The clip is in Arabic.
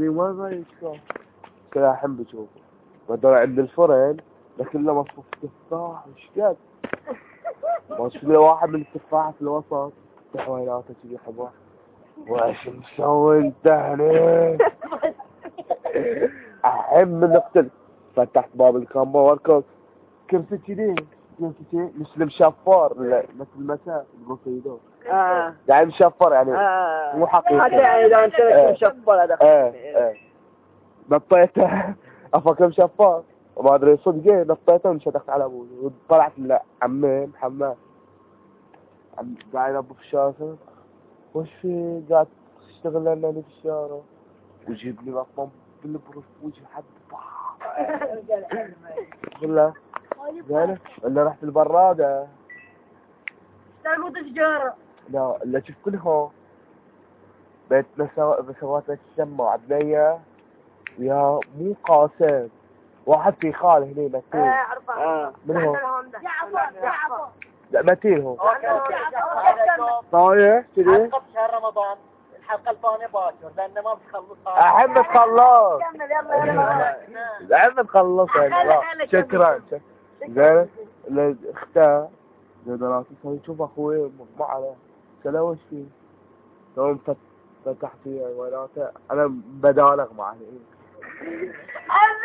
لي وين رايح قلت له الحين بشوفه بدور عند الفرن لكن له مصفوف تفاح وش قد بس في واحد من التفاحة في الوسط. تحويلاته كذي حبه وش مسوي أنت هنا؟ من نقتل فتحت باب الكامبو واركض كرسي كذي. كرسي كذي مثل مشفر لا، مثل مساء القصيدة آه. يعني مشفر يعني. آه. مو حقيقي. حتى إذا أنت. مشفر هذا إيه إيه نطيته أفكر مشفر وما أدري صدق إيه نطيته وانشدخت على أبوي. وطلعت لعمي محمد. قاعد ينظف الشارع. وش في؟ قاعد تشتغل لنا في الشارع. ويجيب لي مطمم بالبرف وجهي حد قول له زين ولا رحت البرادة. تربط سجارة لا إلا شوف كلهم. بيتنا سوا بسوات الشمة وعدنية يا مو قاسم. واحد في خال هني متين. عرفة. آه من هو؟ جعفر جعفر لا متين هو. طايح كذي حلقة شهر رمضان. الحلقة الثانية باكر لأن ما بتخلص أحب تخلص كمل يلا يلا. أحب تخلص شكرا. شكرا. زين اختها جدرات تسوي. شوف أخوي عليه. سلا وش فيه؟ يوم فت- فتحت ويناته أنا بدالغ معه.